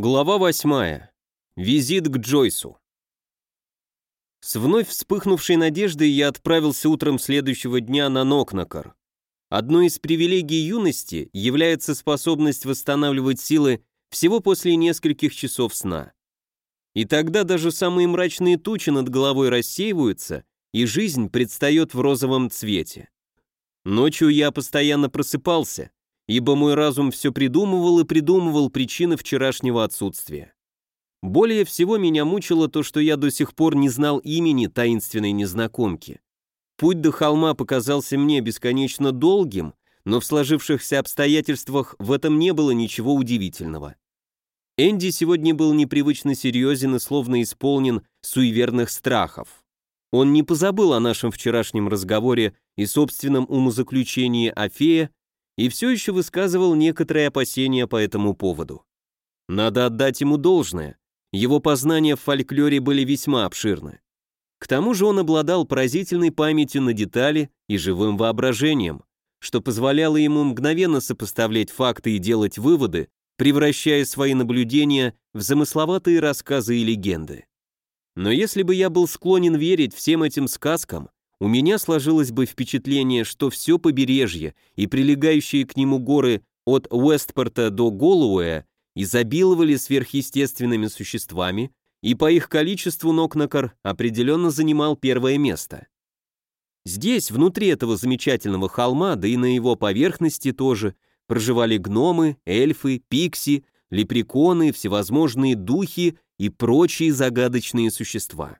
Глава восьмая. Визит к Джойсу. С вновь вспыхнувшей надеждой я отправился утром следующего дня на Нокнакар. Одной из привилегий юности является способность восстанавливать силы всего после нескольких часов сна. И тогда даже самые мрачные тучи над головой рассеиваются, и жизнь предстает в розовом цвете. Ночью я постоянно просыпался, ибо мой разум все придумывал и придумывал причины вчерашнего отсутствия. Более всего меня мучило то, что я до сих пор не знал имени таинственной незнакомки. Путь до холма показался мне бесконечно долгим, но в сложившихся обстоятельствах в этом не было ничего удивительного. Энди сегодня был непривычно серьезен и словно исполнен суеверных страхов. Он не позабыл о нашем вчерашнем разговоре и собственном умозаключении о фее, и все еще высказывал некоторые опасения по этому поводу. Надо отдать ему должное, его познания в фольклоре были весьма обширны. К тому же он обладал поразительной памятью на детали и живым воображением, что позволяло ему мгновенно сопоставлять факты и делать выводы, превращая свои наблюдения в замысловатые рассказы и легенды. Но если бы я был склонен верить всем этим сказкам, у меня сложилось бы впечатление, что все побережье и прилегающие к нему горы от Уэстпорта до Голуэя изобиловали сверхъестественными существами, и по их количеству Нокнакар определенно занимал первое место. Здесь, внутри этого замечательного холма, да и на его поверхности тоже, проживали гномы, эльфы, пикси, лепреконы, всевозможные духи и прочие загадочные существа.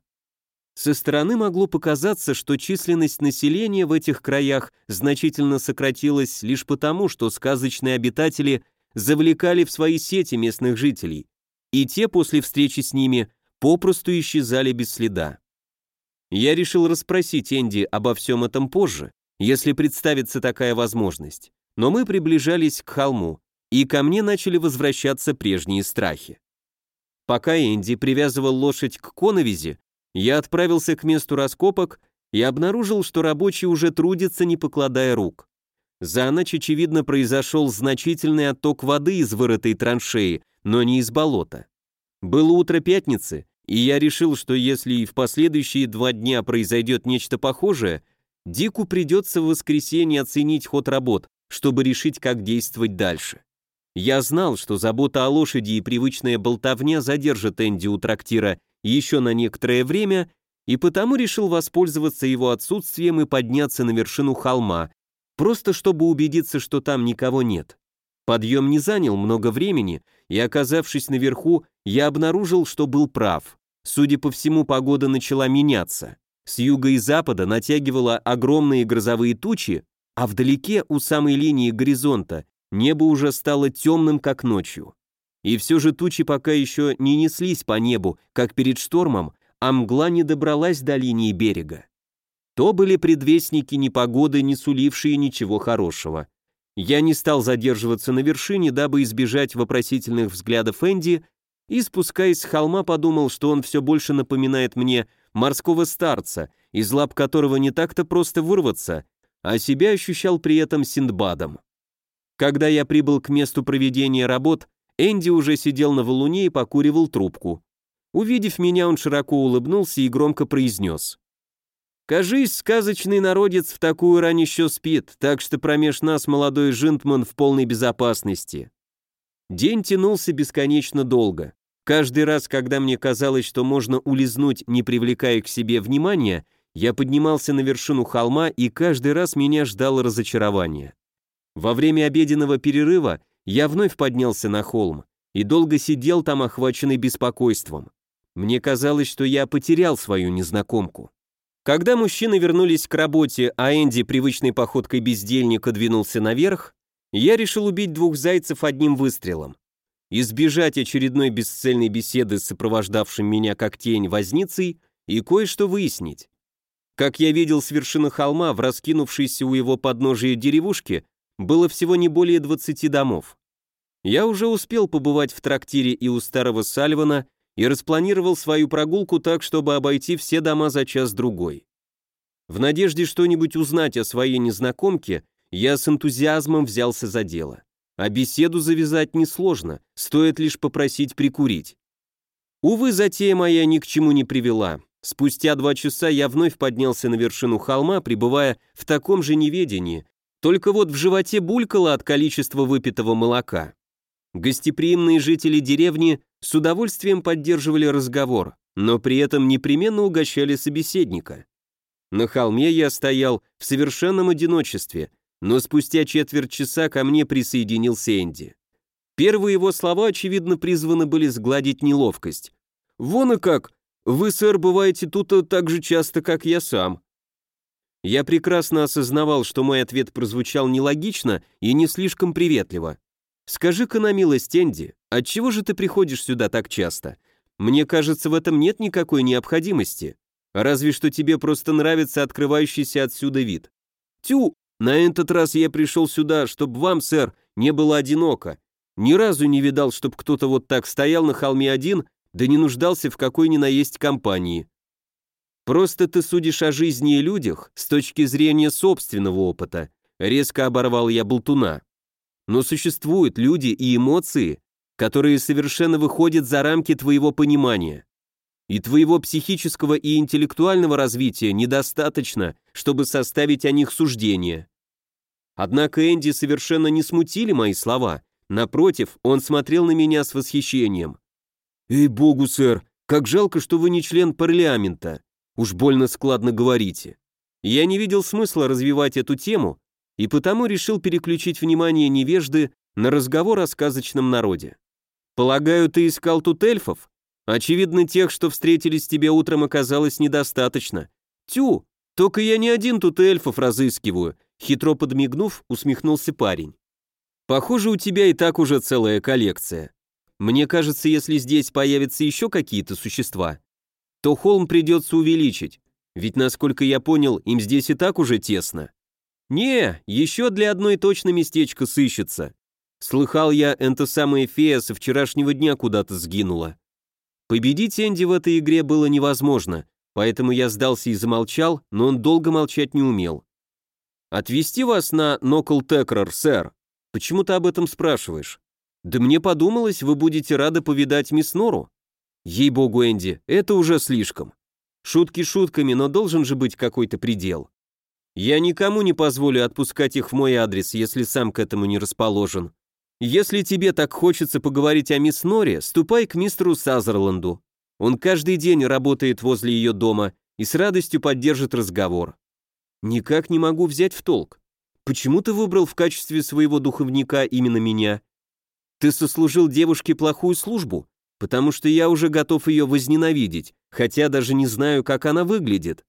Со стороны могло показаться, что численность населения в этих краях значительно сократилась лишь потому, что сказочные обитатели завлекали в свои сети местных жителей, и те после встречи с ними попросту исчезали без следа. Я решил расспросить Энди обо всем этом позже, если представится такая возможность, но мы приближались к холму, и ко мне начали возвращаться прежние страхи. Пока Энди привязывал лошадь к коновизе, я отправился к месту раскопок и обнаружил, что рабочие уже трудятся, не покладая рук. За ночь, очевидно, произошел значительный отток воды из вырытой траншеи, но не из болота. Было утро пятницы, и я решил, что если и в последующие два дня произойдет нечто похожее, Дику придется в воскресенье оценить ход работ, чтобы решить, как действовать дальше. Я знал, что забота о лошади и привычная болтовня задержат Энди у трактира еще на некоторое время, и потому решил воспользоваться его отсутствием и подняться на вершину холма, просто чтобы убедиться, что там никого нет. Подъем не занял много времени, и, оказавшись наверху, я обнаружил, что был прав. Судя по всему, погода начала меняться. С юга и запада натягивала огромные грозовые тучи, а вдалеке, у самой линии горизонта, небо уже стало темным, как ночью. И все же тучи пока еще не неслись по небу, как перед штормом, а мгла не добралась до линии берега. То были предвестники непогоды, не сулившие ничего хорошего. Я не стал задерживаться на вершине, дабы избежать вопросительных взглядов Энди, и, спускаясь с холма, подумал, что он все больше напоминает мне морского старца, из лап которого не так-то просто вырваться, а себя ощущал при этом Синдбадом. Когда я прибыл к месту проведения работ, Энди уже сидел на валуне и покуривал трубку. Увидев меня, он широко улыбнулся и громко произнес. «Кажись, сказочный народец в такую рань еще спит, так что промеж нас молодой жентман в полной безопасности». День тянулся бесконечно долго. Каждый раз, когда мне казалось, что можно улизнуть, не привлекая к себе внимания, я поднимался на вершину холма, и каждый раз меня ждало разочарование. Во время обеденного перерыва я вновь поднялся на холм и долго сидел там, охваченный беспокойством. Мне казалось, что я потерял свою незнакомку. Когда мужчины вернулись к работе, а Энди привычной походкой бездельника двинулся наверх, я решил убить двух зайцев одним выстрелом. Избежать очередной бесцельной беседы с сопровождавшим меня как тень возницей и кое-что выяснить. Как я видел с вершины холма, в раскинувшейся у его подножия деревушке, было всего не более 20 домов. Я уже успел побывать в трактире и у старого Сальвана и распланировал свою прогулку так, чтобы обойти все дома за час-другой. В надежде что-нибудь узнать о своей незнакомке, я с энтузиазмом взялся за дело. а беседу завязать несложно, стоит лишь попросить прикурить. Увы, затея моя ни к чему не привела. Спустя два часа я вновь поднялся на вершину холма, пребывая в таком же неведении, только вот в животе булькало от количества выпитого молока. Гостеприимные жители деревни с удовольствием поддерживали разговор, но при этом непременно угощали собеседника. На холме я стоял в совершенном одиночестве, но спустя четверть часа ко мне присоединился Энди. Первые его слова, очевидно, призваны были сгладить неловкость. «Вон и как! Вы, сэр, бываете тут так же часто, как я сам». Я прекрасно осознавал, что мой ответ прозвучал нелогично и не слишком приветливо. «Скажи-ка на милость, Энди, отчего же ты приходишь сюда так часто? Мне кажется, в этом нет никакой необходимости. Разве что тебе просто нравится открывающийся отсюда вид. Тю, на этот раз я пришел сюда, чтобы вам, сэр, не было одиноко. Ни разу не видал, чтобы кто-то вот так стоял на холме один, да не нуждался в какой ни наесть компании. Просто ты судишь о жизни и людях с точки зрения собственного опыта. Резко оборвал я болтуна. Но существуют люди и эмоции, которые совершенно выходят за рамки твоего понимания. И твоего психического и интеллектуального развития недостаточно, чтобы составить о них суждение. Однако Энди совершенно не смутили мои слова. Напротив, он смотрел на меня с восхищением. «Эй, богу, сэр, как жалко, что вы не член парламента. Уж больно складно говорите». Я не видел смысла развивать эту тему, и потому решил переключить внимание невежды на разговор о сказочном народе. «Полагаю, ты искал тут эльфов?» Очевидно, тех, что встретились тебе утром, оказалось недостаточно. Тю, только я не один тут эльфов разыскиваю, хитро подмигнув, усмехнулся парень. Похоже, у тебя и так уже целая коллекция. Мне кажется, если здесь появятся еще какие-то существа, то холм придется увеличить, ведь, насколько я понял, им здесь и так уже тесно. Не, еще для одной точно местечко сыщется. Слыхал я, эта самая фея со вчерашнего дня куда-то сгинула. Победить Энди в этой игре было невозможно, поэтому я сдался и замолчал, но он долго молчать не умел. «Отвезти вас на Нокл Текрор, сэр? Почему ты об этом спрашиваешь?» «Да мне подумалось, вы будете рады повидать мисс Нору». «Ей-богу, Энди, это уже слишком. Шутки шутками, но должен же быть какой-то предел. Я никому не позволю отпускать их в мой адрес, если сам к этому не расположен. Если тебе так хочется поговорить о мисс Норе, ступай к мистеру Сазерланду. Он каждый день работает возле ее дома и с радостью поддержит разговор. Никак не могу взять в толк. Почему ты выбрал в качестве своего духовника именно меня? Ты сослужил девушке плохую службу, потому что я уже готов ее возненавидеть, хотя даже не знаю, как она выглядит.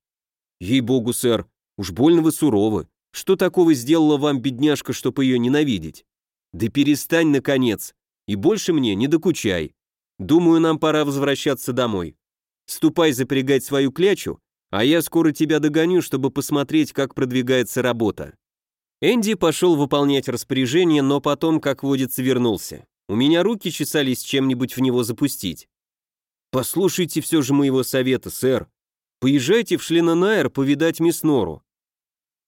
Ей-богу, сэр, уж больно вы суровы. Что такого сделала вам бедняжка, чтобы ее ненавидеть? Да перестань, наконец, и больше мне не докучай. Думаю, нам пора возвращаться домой. Ступай запрягать свою клячу, а я скоро тебя догоню, чтобы посмотреть, как продвигается работа». Энди пошел выполнять распоряжение, но потом, как водится, вернулся. У меня руки чесались чем-нибудь в него запустить. «Послушайте все же моего совета, сэр. Поезжайте в Шленонайр повидать мисс Нору».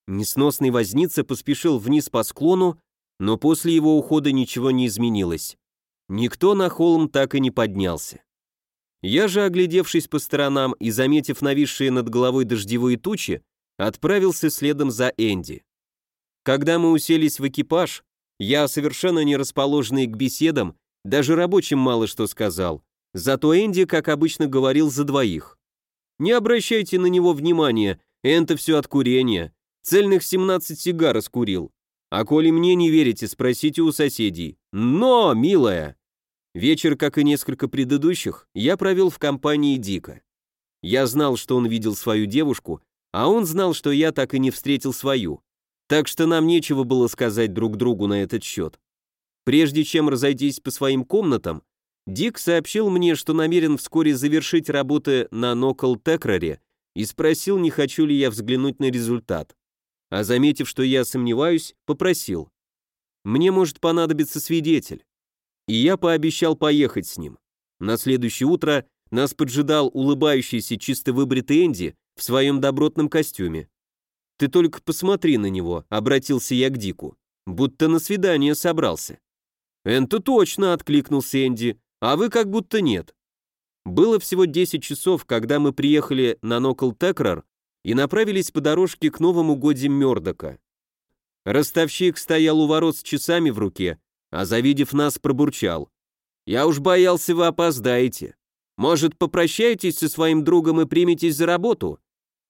Несносный возница поспешил вниз по склону, но после его ухода ничего не изменилось. Никто на холм так и не поднялся. Я же, оглядевшись по сторонам и заметив нависшие над головой дождевые тучи, отправился следом за Энди. Когда мы уселись в экипаж, я, совершенно не расположенный к беседам, даже рабочим мало что сказал, зато Энди, как обычно, говорил за двоих. Не обращайте на него внимания, это все от курения. Цельных 17 сигар раскурил. А коли мне не верите, спросите у соседей. Но, милая! Вечер, как и несколько предыдущих, я провел в компании Дика. Я знал, что он видел свою девушку, а он знал, что я так и не встретил свою. Так что нам нечего было сказать друг другу на этот счет. Прежде чем разойтись по своим комнатам, Дик сообщил мне, что намерен вскоре завершить работы на Нокл Текроре и спросил, не хочу ли я взглянуть на результат а заметив, что я сомневаюсь, попросил. «Мне может понадобиться свидетель». И я пообещал поехать с ним. На следующее утро нас поджидал улыбающийся чисто выбритый Энди в своем добротном костюме. «Ты только посмотри на него», — обратился я к Дику, будто на свидание собрался. «Это точно», — откликнулся Энди, «а вы как будто нет». Было всего 10 часов, когда мы приехали на Нокл Текрар и направились по дорожке к новому годе Мёрдока. Ростовщик стоял у ворот с часами в руке, а завидев нас, пробурчал. «Я уж боялся, вы опоздаете. Может, попрощаетесь со своим другом и приметесь за работу?»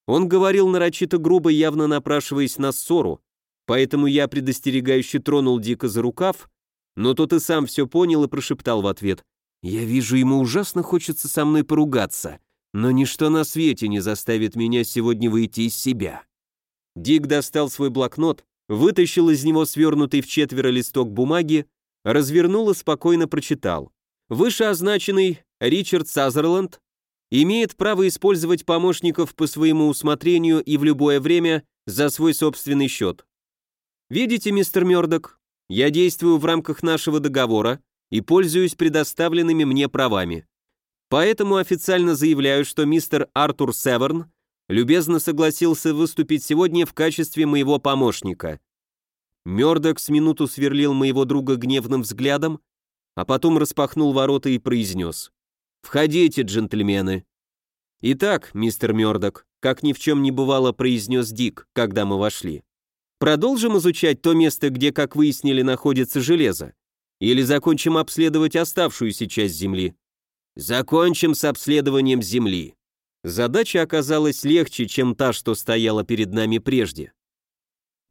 Он говорил нарочито грубо, явно напрашиваясь на ссору, поэтому я предостерегающе тронул Дика за рукав, но тот и сам все понял и прошептал в ответ. «Я вижу, ему ужасно хочется со мной поругаться, но ничто на свете не заставит меня сегодня выйти из себя». Дик достал свой блокнот, вытащил из него свернутый в четверо листок бумаги, развернул и спокойно прочитал. Вышеозначенный Ричард Сазерленд имеет право использовать помощников по своему усмотрению и в любое время за свой собственный счет. Видите, мистер Мёрдок, я действую в рамках нашего договора и пользуюсь предоставленными мне правами. Поэтому официально заявляю, что мистер Артур Северн любезно согласился выступить сегодня в качестве моего помощника. Мёрдок с минуту сверлил моего друга гневным взглядом, а потом распахнул ворота и произнес «Входите, джентльмены». «Итак, мистер Мёрдок», как ни в чем не бывало, произнес Дик, когда мы вошли. «Продолжим изучать то место, где, как выяснили, находится железо? Или закончим обследовать оставшуюся часть Земли?» «Закончим с обследованием Земли». Задача оказалась легче, чем та, что стояла перед нами прежде.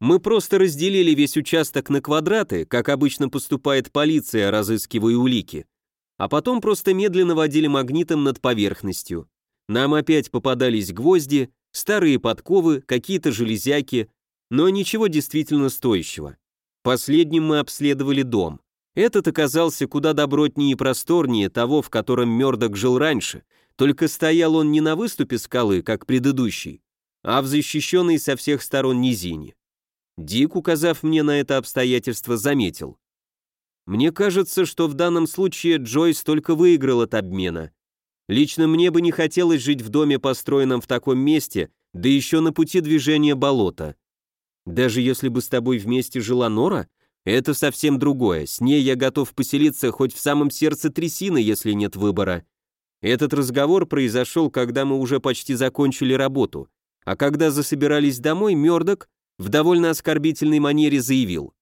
Мы просто разделили весь участок на квадраты, как обычно поступает полиция, разыскивая улики, а потом просто медленно водили магнитом над поверхностью. Нам опять попадались гвозди, старые подковы, какие-то железяки, но ничего действительно стоящего. Последним мы обследовали дом. Этот оказался куда добротнее и просторнее того, в котором Мёрдок жил раньше, только стоял он не на выступе скалы, как предыдущий, а в защищенной со всех сторон низине. Дик, указав мне на это обстоятельство, заметил. Мне кажется, что в данном случае Джойс только выиграл от обмена. Лично мне бы не хотелось жить в доме, построенном в таком месте, да еще на пути движения болота. Даже если бы с тобой вместе жила Нора, это совсем другое. С ней я готов поселиться хоть в самом сердце трясины, если нет выбора. Этот разговор произошел, когда мы уже почти закончили работу, а когда засобирались домой, Мёрдок в довольно оскорбительной манере заявил.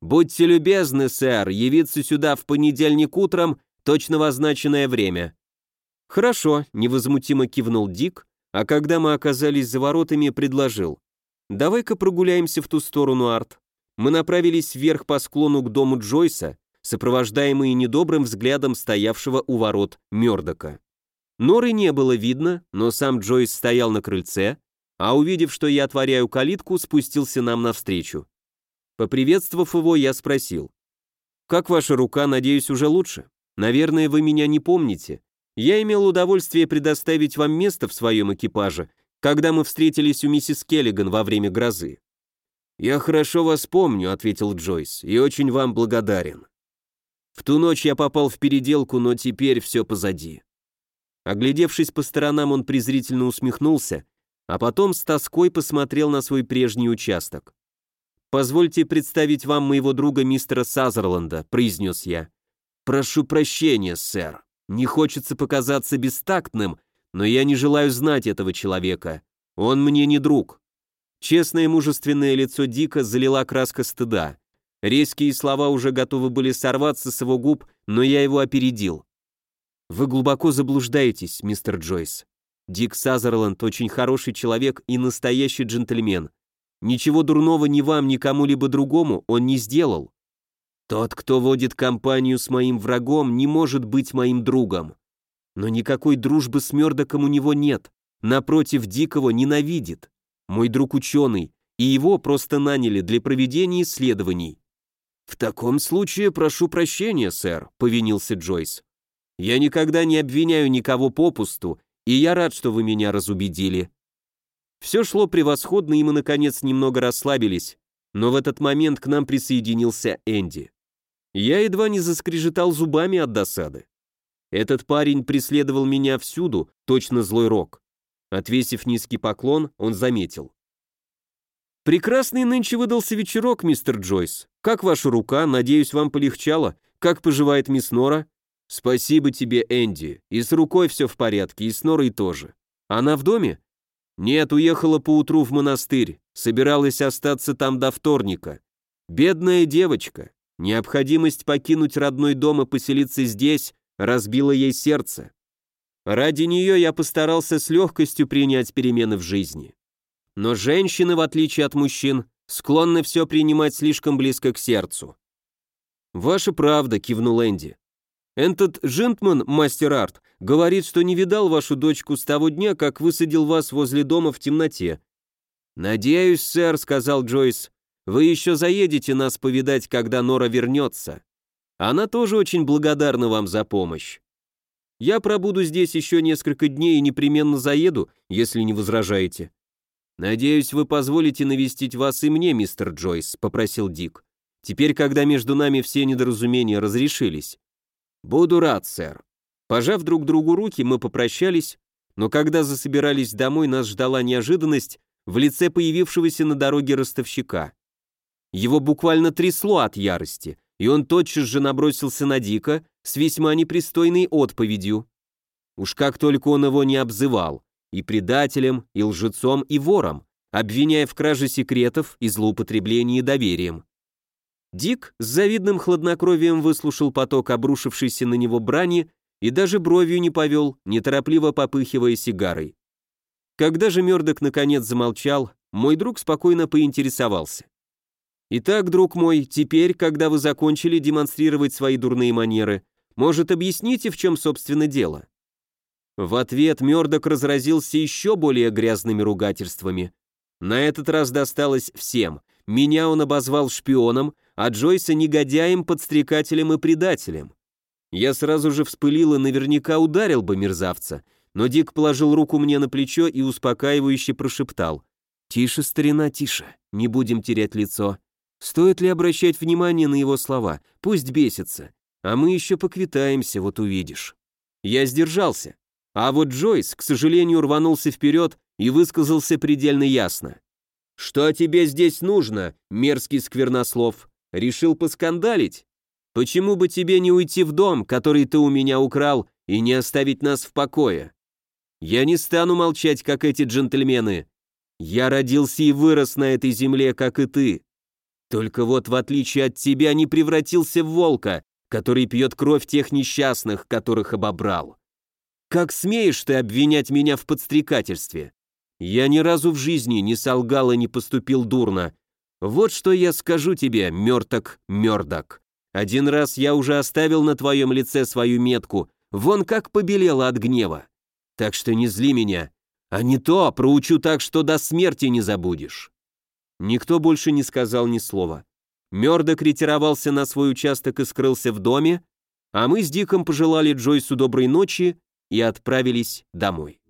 «Будьте любезны, сэр, явиться сюда в понедельник утром, точно в означенное время». «Хорошо», — невозмутимо кивнул Дик, а когда мы оказались за воротами, предложил. «Давай-ка прогуляемся в ту сторону, Арт». Мы направились вверх по склону к дому Джойса, сопровождаемые недобрым взглядом стоявшего у ворот Мёрдока. Норы не было видно, но сам Джойс стоял на крыльце, а увидев, что я отворяю калитку, спустился нам навстречу. Поприветствовав его, я спросил. «Как ваша рука, надеюсь, уже лучше? Наверное, вы меня не помните. Я имел удовольствие предоставить вам место в своем экипаже, когда мы встретились у миссис Келлиган во время грозы». «Я хорошо вас помню», — ответил Джойс, — «и очень вам благодарен. В ту ночь я попал в переделку, но теперь все позади». Оглядевшись по сторонам, он презрительно усмехнулся, а потом с тоской посмотрел на свой прежний участок. «Позвольте представить вам моего друга мистера Сазерланда», — произнес я. «Прошу прощения, сэр. Не хочется показаться бестактным, но я не желаю знать этого человека. Он мне не друг». Честное мужественное лицо Дика залила краска стыда. Резкие слова уже готовы были сорваться с его губ, но я его опередил. «Вы глубоко заблуждаетесь, мистер Джойс. Дик Сазерленд очень хороший человек и настоящий джентльмен. Ничего дурного ни вам, ни кому-либо другому он не сделал. Тот, кто водит компанию с моим врагом, не может быть моим другом. Но никакой дружбы с Мёрдоком у него нет. Напротив, Дикого ненавидит. Мой друг ученый, и его просто наняли для проведения исследований. «В таком случае прошу прощения, сэр», — повинился Джойс. «Я никогда не обвиняю никого попусту, и я рад, что вы меня разубедили. Все шло превосходно, и мы, наконец, немного расслабились, но в этот момент к нам присоединился Энди. Я едва не заскрежетал зубами от досады. Этот парень преследовал меня всюду, точно злой рок. Отвесив низкий поклон, он заметил. «Прекрасный нынче выдался вечерок, мистер Джойс. Как ваша рука? Надеюсь, вам полегчало. Как поживает мисс Нора? Спасибо тебе, Энди. И с рукой все в порядке, и с Норой тоже. Она в доме? Нет, уехала поутру в монастырь. Собиралась остаться там до вторника. Бедная девочка. Необходимость покинуть родной дом и поселиться здесь разбила ей сердце. Ради нее я постарался с легкостью принять перемены в жизни. Но женщины, в отличие от мужчин, склонны все принимать слишком близко к сердцу. «Ваша правда», — кивнул Энди. «Этот джентльмен, мастер-арт, говорит, что не видал вашу дочку с того дня, как высадил вас возле дома в темноте». «Надеюсь, сэр», — сказал Джойс, — «вы еще заедете нас повидать, когда Нора вернется. Она тоже очень благодарна вам за помощь. Я пробуду здесь еще несколько дней и непременно заеду, если не возражаете». «Надеюсь, вы позволите навестить вас и мне, мистер Джойс», — попросил Дик. «Теперь, когда между нами все недоразумения разрешились». «Буду рад, сэр». Пожав друг другу руки, мы попрощались, но когда засобирались домой, нас ждала неожиданность в лице появившегося на дороге ростовщика. Его буквально трясло от ярости, и он тотчас же набросился на Дика с весьма непристойной отповедью. Уж как только он его не обзывал, и предателем, и лжецом, и вором, обвиняя в краже секретов и злоупотреблении доверием. Дик с завидным хладнокровием выслушал поток обрушившейся на него брани и даже бровью не повел, неторопливо попыхивая сигарой. Когда же Мёрдок наконец замолчал, мой друг спокойно поинтересовался. «Итак, друг мой, теперь, когда вы закончили демонстрировать свои дурные манеры, может, объясните, в чем, собственно, дело?» В ответ Мёрдок разразился еще более грязными ругательствами. На этот раз досталось всем. Меня он обозвал шпионом, а Джойса негодяем, подстрекателем и предателем. Я сразу же вспылил и наверняка ударил бы мерзавца, но Дик положил руку мне на плечо и успокаивающе прошептал. «Тише, старина, тише, не будем терять лицо. Стоит ли обращать внимание на его слова? Пусть бесится. А мы еще поквитаемся, вот увидишь». Я сдержался. А вот Джойс, к сожалению, рванулся вперед и высказался предельно ясно. «Что тебе здесь нужно, мерзкий сквернослов? Решил поскандалить? Почему бы тебе не уйти в дом, который ты у меня украл, и не оставить нас в покое? Я не стану молчать, как эти джентльмены. Я родился и вырос на этой земле, как и ты. Только вот, в отличие от тебя, не превратился в волка, который пьет кровь тех несчастных, которых обобрал. Как смеешь ты обвинять меня в подстрекательстве? Я ни разу в жизни не солгал и не поступил дурно. Вот что я скажу тебе, мерток, мёрдок. Один раз я уже оставил на твоем лице свою метку, вон как побелела от гнева. Так что не зли меня, а не то проучу так, что до смерти не забудешь». Никто больше не сказал ни слова. Мёрдок ретировался на свой участок и скрылся в доме, а мы с Диком пожелали Джойсу доброй ночи и отправились домой.